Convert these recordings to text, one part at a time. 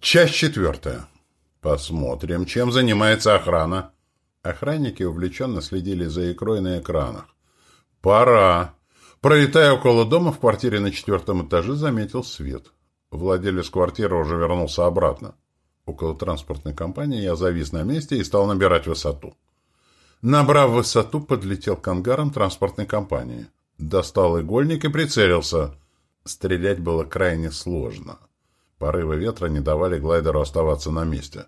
Часть четвертая. Посмотрим, чем занимается охрана. Охранники увлеченно следили за икрой на экранах. Пора. Пролетая около дома, в квартире на четвертом этаже заметил свет. Владелец квартиры уже вернулся обратно. Около транспортной компании я завис на месте и стал набирать высоту. Набрав высоту, подлетел к ангарам транспортной компании. Достал игольник и прицелился. Стрелять было крайне сложно. Порывы ветра не давали глайдеру оставаться на месте.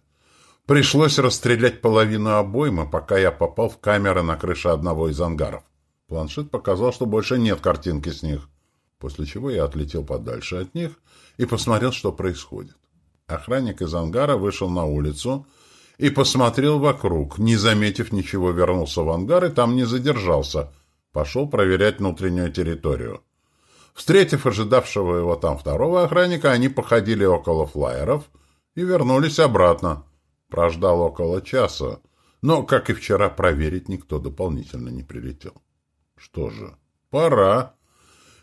Пришлось расстрелять половину обоймы, пока я попал в камеры на крыше одного из ангаров. Планшет показал, что больше нет картинки с них, после чего я отлетел подальше от них и посмотрел, что происходит. Охранник из ангара вышел на улицу и посмотрел вокруг. Не заметив ничего, вернулся в ангар и там не задержался. Пошел проверять внутреннюю территорию. Встретив ожидавшего его там второго охранника, они походили около флайеров и вернулись обратно. Прождал около часа, но, как и вчера, проверить никто дополнительно не прилетел. Что же, пора.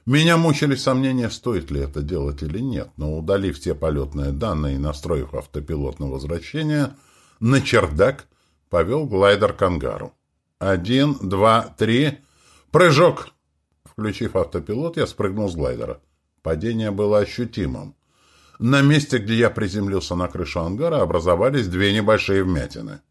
Меня мучили сомнения, стоит ли это делать или нет, но, удалив все полетные данные и настроив автопилот на возвращение, на чердак повел глайдер к ангару. «Один, два, три... Прыжок!» Включив автопилот, я спрыгнул с глайдера. Падение было ощутимым. На месте, где я приземлился на крышу ангара, образовались две небольшие вмятины.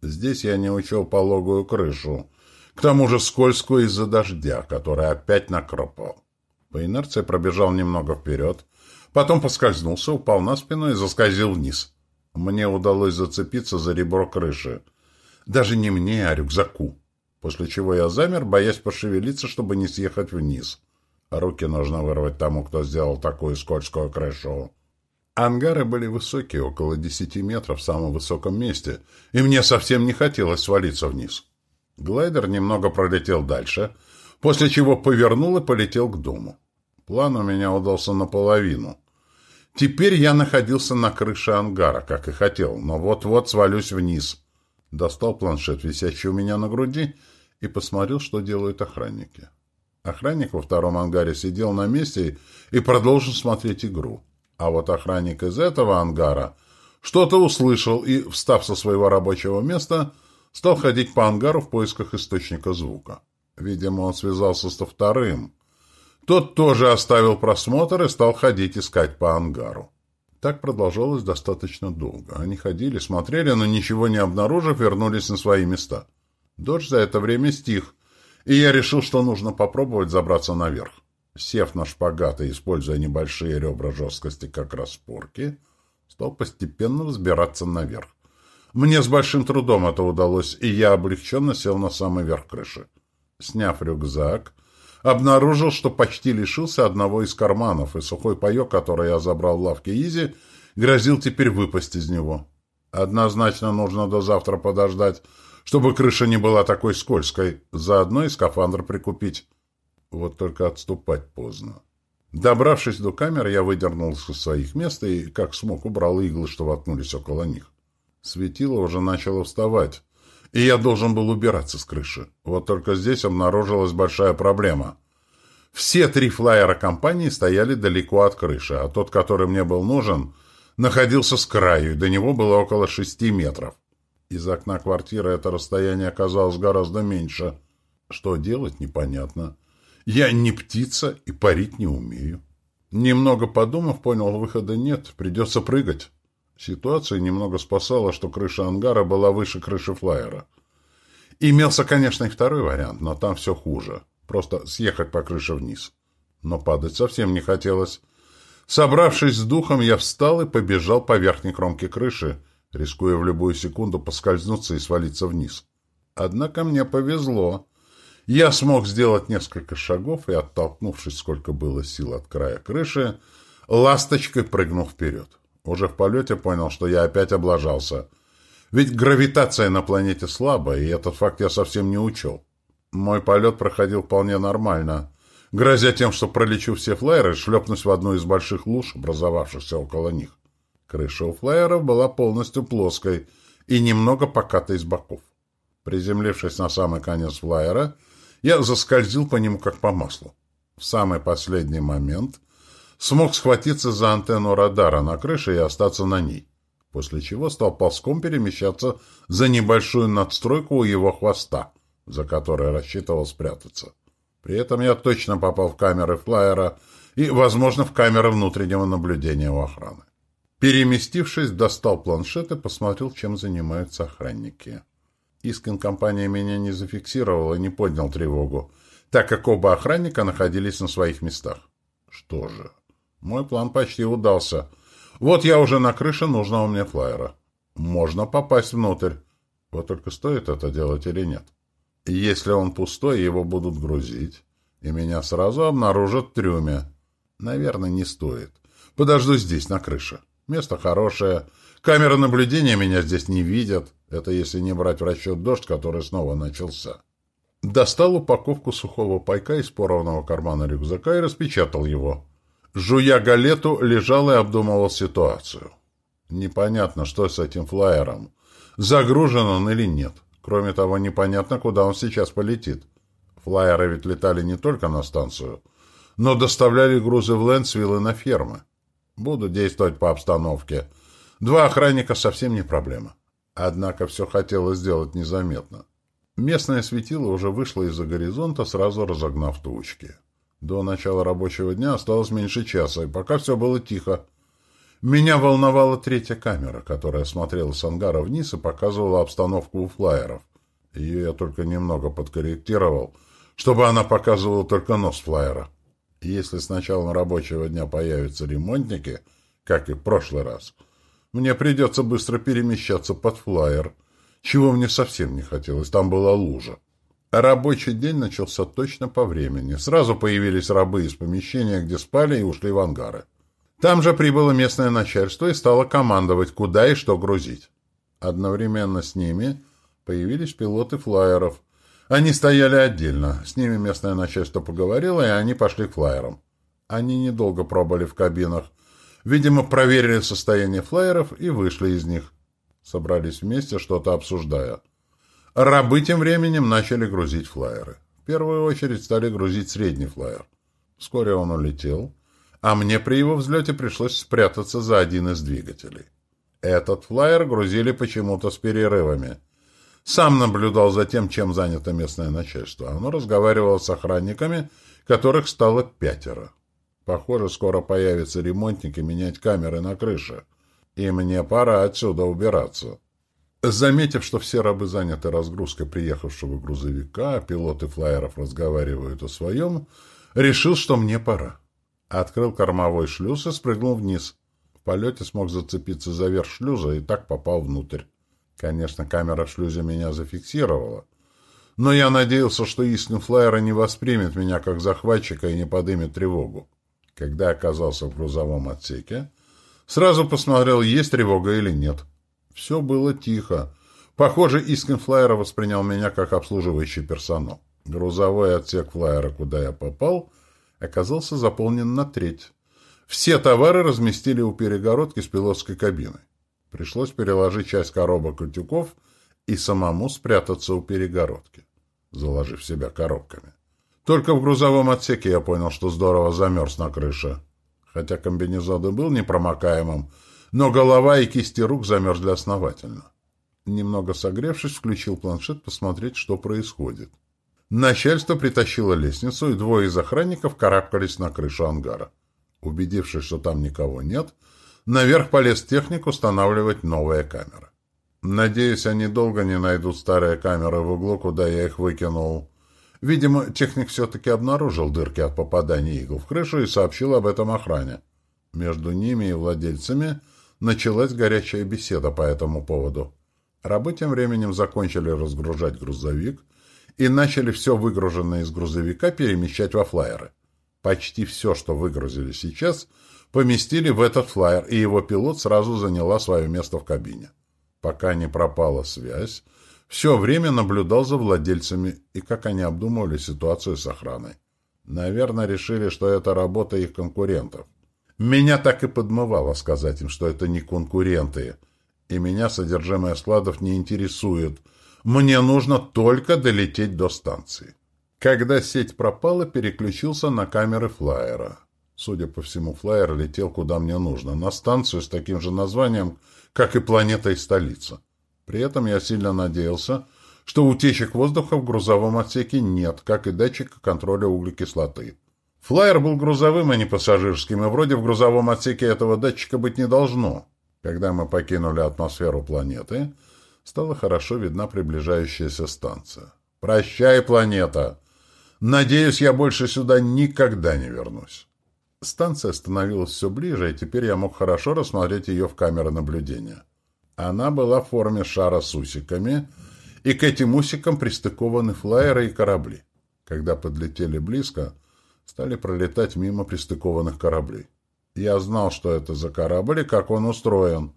Здесь я не учел пологую крышу, к тому же скользкую из-за дождя, который опять накропал. По инерции пробежал немного вперед, потом поскользнулся, упал на спину и заскользил вниз. Мне удалось зацепиться за ребро крыши. Даже не мне, а рюкзаку после чего я замер, боясь пошевелиться, чтобы не съехать вниз. Руки нужно вырвать тому, кто сделал такую скользкую крышу. Ангары были высокие, около десяти метров в самом высоком месте, и мне совсем не хотелось свалиться вниз. Глайдер немного пролетел дальше, после чего повернул и полетел к дому. План у меня удался наполовину. Теперь я находился на крыше ангара, как и хотел, но вот-вот свалюсь вниз — Достал планшет, висящий у меня на груди, и посмотрел, что делают охранники. Охранник во втором ангаре сидел на месте и продолжил смотреть игру. А вот охранник из этого ангара что-то услышал и, встав со своего рабочего места, стал ходить по ангару в поисках источника звука. Видимо, он связался со вторым. Тот тоже оставил просмотр и стал ходить искать по ангару. Так продолжалось достаточно долго. Они ходили, смотрели, но ничего не обнаружив, вернулись на свои места. Дождь за это время стих, и я решил, что нужно попробовать забраться наверх. Сев на шпагат и используя небольшие ребра жесткости как распорки, стал постепенно взбираться наверх. Мне с большим трудом это удалось, и я облегченно сел на самый верх крыши. Сняв рюкзак, обнаружил, что почти лишился одного из карманов, и сухой паек, который я забрал в лавке Изи, грозил теперь выпасть из него. Однозначно нужно до завтра подождать, чтобы крыша не была такой скользкой, заодно и скафандр прикупить. Вот только отступать поздно. Добравшись до камеры, я выдернул из своих мест и, как смог, убрал иглы, что воткнулись около них. Светило уже начало вставать и я должен был убираться с крыши. Вот только здесь обнаружилась большая проблема. Все три флайера компании стояли далеко от крыши, а тот, который мне был нужен, находился с краю, и до него было около шести метров. Из окна квартиры это расстояние оказалось гораздо меньше. Что делать, непонятно. Я не птица и парить не умею. Немного подумав, понял, выхода нет, придется прыгать. Ситуация немного спасала, что крыша ангара была выше крыши флайера. Имелся, конечно, и второй вариант, но там все хуже. Просто съехать по крыше вниз. Но падать совсем не хотелось. Собравшись с духом, я встал и побежал по верхней кромке крыши, рискуя в любую секунду поскользнуться и свалиться вниз. Однако мне повезло. Я смог сделать несколько шагов и, оттолкнувшись, сколько было сил от края крыши, ласточкой прыгнул вперед. Уже в полете понял, что я опять облажался. Ведь гравитация на планете слабая, и этот факт я совсем не учел. Мой полет проходил вполне нормально, грозя тем, что пролечу все флайеры шлепнусь в одну из больших луж, образовавшихся около них. Крыша у флайеров была полностью плоской и немного покатой с боков. Приземлившись на самый конец флайера, я заскользил по нему как по маслу. В самый последний момент смог схватиться за антенну радара на крыше и остаться на ней, после чего стал ползком перемещаться за небольшую надстройку у его хвоста, за которой рассчитывал спрятаться. При этом я точно попал в камеры флайера и, возможно, в камеры внутреннего наблюдения у охраны. Переместившись, достал планшет и посмотрел, чем занимаются охранники. Искин компания меня не зафиксировал и не поднял тревогу, так как оба охранника находились на своих местах. Что же, мой план почти удался. Вот я уже на крыше нужного мне флайера. Можно попасть внутрь. Вот только стоит это делать или нет. Если он пустой, его будут грузить, и меня сразу обнаружат в трюме. Наверное, не стоит. Подожду здесь, на крыше. Место хорошее. Камеры наблюдения меня здесь не видят. Это если не брать в расчет дождь, который снова начался. Достал упаковку сухого пайка из порванного кармана рюкзака и распечатал его. Жуя галету, лежал и обдумывал ситуацию. Непонятно, что с этим флайером. Загружен он или нет. Кроме того, непонятно, куда он сейчас полетит. Флайеры ведь летали не только на станцию, но доставляли грузы в Лэнсвилл и на фермы. Буду действовать по обстановке. Два охранника совсем не проблема. Однако все хотелось сделать незаметно. Местное светило уже вышло из-за горизонта, сразу разогнав тучки. До начала рабочего дня осталось меньше часа, и пока все было тихо. Меня волновала третья камера, которая смотрела с ангара вниз и показывала обстановку у флайеров. Ее я только немного подкорректировал, чтобы она показывала только нос флайера. Если с началом рабочего дня появятся ремонтники, как и в прошлый раз, мне придется быстро перемещаться под флайер, чего мне совсем не хотелось, там была лужа. Рабочий день начался точно по времени. Сразу появились рабы из помещения, где спали, и ушли в ангары. Там же прибыло местное начальство и стало командовать, куда и что грузить. Одновременно с ними появились пилоты флайеров, они стояли отдельно. С ними местное начальство поговорило, и они пошли к флайерам. Они недолго пробыли в кабинах. Видимо, проверили состояние флайеров и вышли из них. Собрались вместе, что-то обсуждая. Рабы тем временем начали грузить флайеры. В первую очередь стали грузить средний флайер. Вскоре он улетел, а мне при его взлете пришлось спрятаться за один из двигателей. Этот флайер грузили почему-то с перерывами – сам наблюдал за тем, чем занято местное начальство. Оно разговаривало с охранниками, которых стало пятеро. Похоже, скоро появятся ремонтники менять камеры на крыше. И мне пора отсюда убираться. Заметив, что все рабы заняты разгрузкой приехавшего грузовика, а пилоты флайеров разговаривают о своем, решил, что мне пора. Открыл кормовой шлюз и спрыгнул вниз. В полете смог зацепиться за верх шлюза и так попал внутрь. Конечно, камера в шлюзе меня зафиксировала, но я надеялся, что Искин Флайера не воспримет меня как захватчика и не подымет тревогу. Когда оказался в грузовом отсеке, сразу посмотрел, есть тревога или нет. Все было тихо. Похоже, Искин Флайера воспринял меня как обслуживающий персонал. Грузовой отсек Флайера, куда я попал, оказался заполнен на треть. Все товары разместили у перегородки с пилотской кабиной. Пришлось переложить часть коробок и тюков и самому спрятаться у перегородки, заложив себя коробками. Только в грузовом отсеке я понял, что здорово замерз на крыше. Хотя комбинезон и был непромокаемым, но голова и кисти рук замерзли основательно. Немного согревшись, включил планшет посмотреть, что происходит. Начальство притащило лестницу, и двое из охранников карабкались на крышу ангара. Убедившись, что там никого нет, Наверх полез техник устанавливать новые камеры. Надеюсь, они долго не найдут старые камеры в углу, куда я их выкинул. Видимо, техник все-таки обнаружил дырки от попадания игл в крышу и сообщил об этом охране. Между ними и владельцами началась горячая беседа по этому поводу. Рабы тем временем закончили разгружать грузовик и начали все выгруженное из грузовика перемещать во флайеры. Почти все, что выгрузили сейчас – поместили в этот флайер, и его пилот сразу заняла свое место в кабине. Пока не пропала связь, все время наблюдал за владельцами и как они обдумывали ситуацию с охраной. Наверное, решили, что это работа их конкурентов. Меня так и подмывало сказать им, что это не конкуренты, и меня содержимое складов не интересует. Мне нужно только долететь до станции. Когда сеть пропала, переключился на камеры флайера. Судя по всему, флайер летел куда мне нужно, на станцию с таким же названием, как и планета и столица. При этом я сильно надеялся, что утечек воздуха в грузовом отсеке нет, как и датчика контроля углекислоты. Флайер был грузовым, а не пассажирским, и вроде в грузовом отсеке этого датчика быть не должно. Когда мы покинули атмосферу планеты, стала хорошо видна приближающаяся станция. «Прощай, планета! Надеюсь, я больше сюда никогда не вернусь». Станция становилась все ближе, и теперь я мог хорошо рассмотреть ее в камеры наблюдения. Она была в форме шара с усиками, и к этим усикам пристыкованы флайеры и корабли. Когда подлетели близко, стали пролетать мимо пристыкованных кораблей. Я знал, что это за корабль и как он устроен.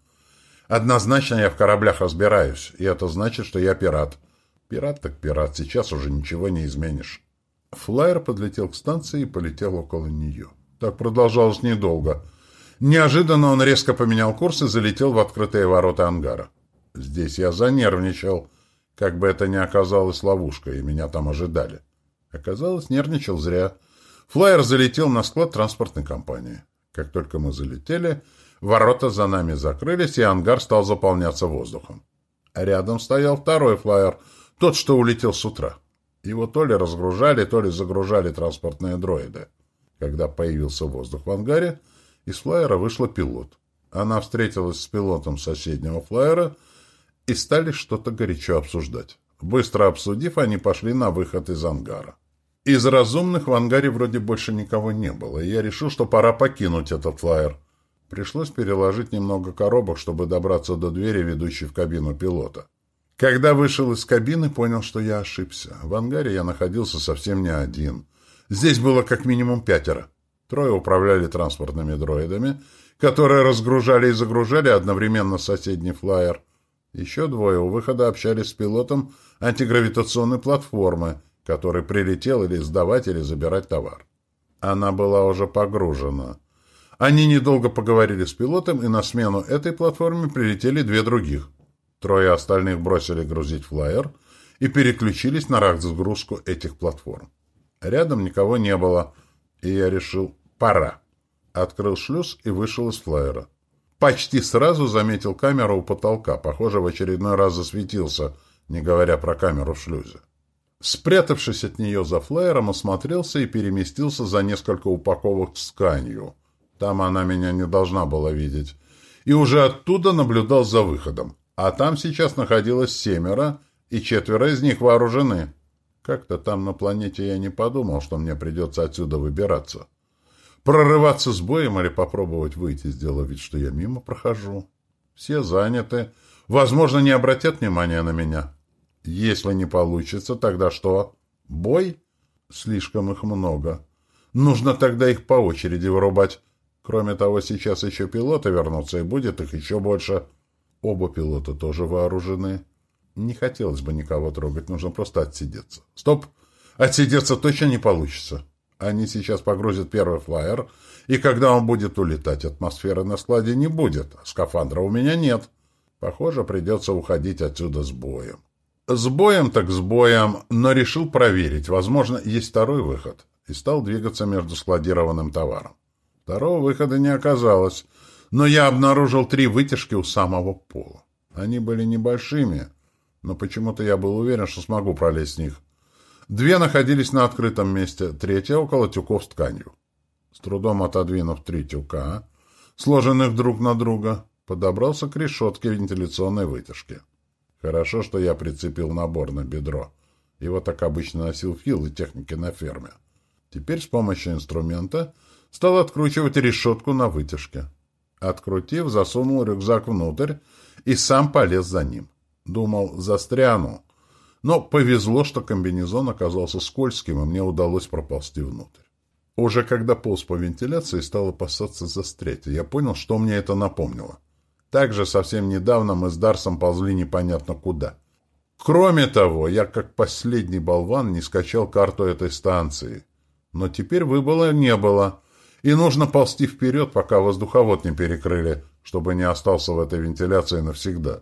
Однозначно я в кораблях разбираюсь, и это значит, что я пират. Пират так пират, сейчас уже ничего не изменишь. Флайер подлетел к станции и полетел около нее. Так продолжалось недолго. Неожиданно он резко поменял курс и залетел в открытые ворота ангара. Здесь я занервничал, как бы это ни оказалось ловушкой, и меня там ожидали. Оказалось, нервничал зря. Флайер залетел на склад транспортной компании. Как только мы залетели, ворота за нами закрылись, и ангар стал заполняться воздухом. Рядом стоял второй флайер, тот, что улетел с утра. Его то ли разгружали, то ли загружали транспортные дроиды. Когда появился воздух в ангаре, из флайера вышла пилот. Она встретилась с пилотом соседнего флайера и стали что-то горячо обсуждать. Быстро обсудив, они пошли на выход из ангара. Из разумных в ангаре вроде больше никого не было, и я решил, что пора покинуть этот флайер. Пришлось переложить немного коробок, чтобы добраться до двери, ведущей в кабину пилота. Когда вышел из кабины, понял, что я ошибся. В ангаре я находился совсем не один. Здесь было как минимум пятеро. Трое управляли транспортными дроидами, которые разгружали и загружали одновременно соседний флайер. Еще двое у выхода общались с пилотом антигравитационной платформы, который прилетел или сдавать, или забирать товар. Она была уже погружена. Они недолго поговорили с пилотом, и на смену этой платформе прилетели две других. Трое остальных бросили грузить флайер и переключились на разгрузку этих платформ. Рядом никого не было, и я решил «пора». Открыл шлюз и вышел из флайера. Почти сразу заметил камеру у потолка, похоже, в очередной раз засветился, не говоря про камеру в шлюзе. Спрятавшись от нее за флайером, осмотрелся и переместился за несколько упаковок с тканью. Там она меня не должна была видеть. И уже оттуда наблюдал за выходом. А там сейчас находилось семеро, и четверо из них вооружены. Как-то там на планете я не подумал, что мне придется отсюда выбираться. Прорываться с боем или попробовать выйти, сделав вид, что я мимо прохожу. Все заняты. Возможно, не обратят внимания на меня. Если не получится, тогда что? Бой? Слишком их много. Нужно тогда их по очереди вырубать. Кроме того, сейчас еще пилоты вернутся, и будет их еще больше. Оба пилота тоже вооружены. Не хотелось бы никого трогать, нужно просто отсидеться. Стоп! Отсидеться точно не получится. Они сейчас погрузят первый флайер, и когда он будет улетать, атмосферы на складе не будет, а скафандра у меня нет. Похоже, придется уходить отсюда с боем. С боем так с боем, но решил проверить. Возможно, есть второй выход. И стал двигаться между складированным товаром. Второго выхода не оказалось, но я обнаружил три вытяжки у самого пола. Они были небольшими, но почему-то я был уверен, что смогу пролезть с них. Две находились на открытом месте, третья около тюков с тканью. С трудом отодвинув три тюка, сложенных друг на друга, подобрался к решетке вентиляционной вытяжки. Хорошо, что я прицепил набор на бедро. Его так обычно носил Фил и техники на ферме. Теперь с помощью инструмента стал откручивать решетку на вытяжке. Открутив, засунул рюкзак внутрь и сам полез за ним. Думал, застряну. Но повезло, что комбинезон оказался скользким, и мне удалось проползти внутрь. Уже когда полз по вентиляции, стал опасаться застрять, я понял, что мне это напомнило. Также совсем недавно мы с Дарсом ползли непонятно куда. Кроме того, я как последний болван не скачал карту этой станции. Но теперь выбора не было, и нужно ползти вперед, пока воздуховод не перекрыли, чтобы не остался в этой вентиляции навсегда.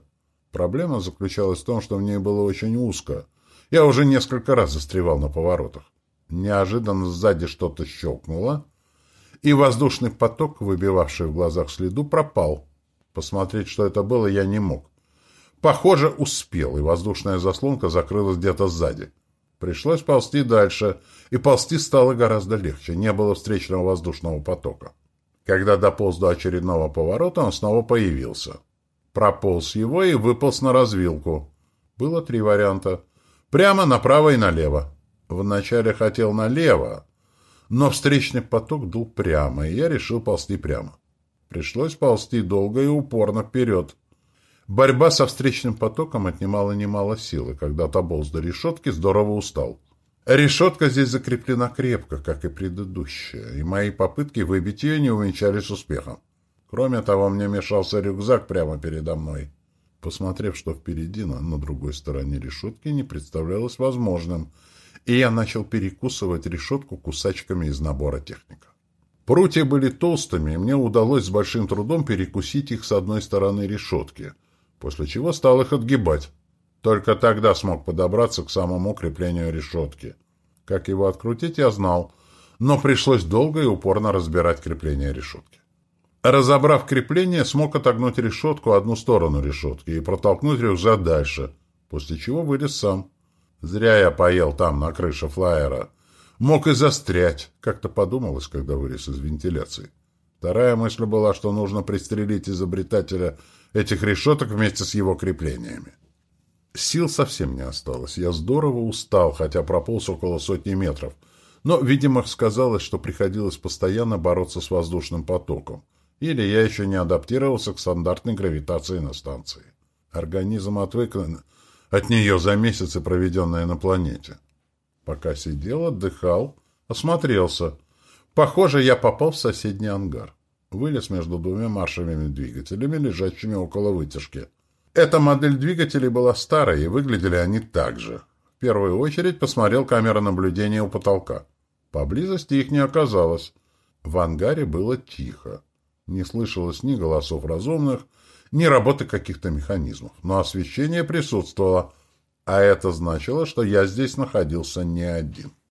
Проблема заключалась в том, что в ней было очень узко. Я уже несколько раз застревал на поворотах. Неожиданно сзади что-то щелкнуло, и воздушный поток, выбивавший в глазах следу, пропал. Посмотреть, что это было, я не мог. Похоже, успел, и воздушная заслонка закрылась где-то сзади. Пришлось ползти дальше, и ползти стало гораздо легче, не было встречного воздушного потока. Когда дополз до очередного поворота, он снова появился. Прополз его и выполз на развилку. Было три варианта. Прямо, направо и налево. Вначале хотел налево, но встречный поток дул прямо, и я решил ползти прямо. Пришлось ползти долго и упорно вперед. Борьба со встречным потоком отнимала немало силы. Когда дополз до решетки, здорово устал. Решетка здесь закреплена крепко, как и предыдущая, и мои попытки выбить ее не увенчались успехом. Кроме того, мне мешался рюкзак прямо передо мной. Посмотрев, что впереди, на, на другой стороне решетки, не представлялось возможным, и я начал перекусывать решетку кусачками из набора техника. Прутья были толстыми, и мне удалось с большим трудом перекусить их с одной стороны решетки, после чего стал их отгибать. Только тогда смог подобраться к самому креплению решетки. Как его открутить, я знал, но пришлось долго и упорно разбирать крепление решетки. Разобрав крепление, смог отогнуть решетку одну сторону решетки и протолкнуть рюкзак дальше, после чего вылез сам. Зря я поел там, на крыше флайера. Мог и застрять, как-то подумалось, когда вылез из вентиляции. Вторая мысль была, что нужно пристрелить изобретателя этих решеток вместе с его креплениями. Сил совсем не осталось. Я здорово устал, хотя прополз около сотни метров. Но, видимо, сказалось, что приходилось постоянно бороться с воздушным потоком. Или я еще не адаптировался к стандартной гравитации на станции. Организм отвык от нее за месяцы, проведенные на планете. Пока сидел, отдыхал, осмотрелся. Похоже, я попал в соседний ангар. Вылез между двумя маршевыми двигателями, лежащими около вытяжки. Эта модель двигателей была старая, и выглядели они так же. В первую очередь посмотрел камеры наблюдения у потолка. Поблизости их не оказалось. В ангаре было тихо. Не слышалось ни голосов разумных, ни работы каких-то механизмов. Но освещение присутствовало, а это значило, что я здесь находился не один.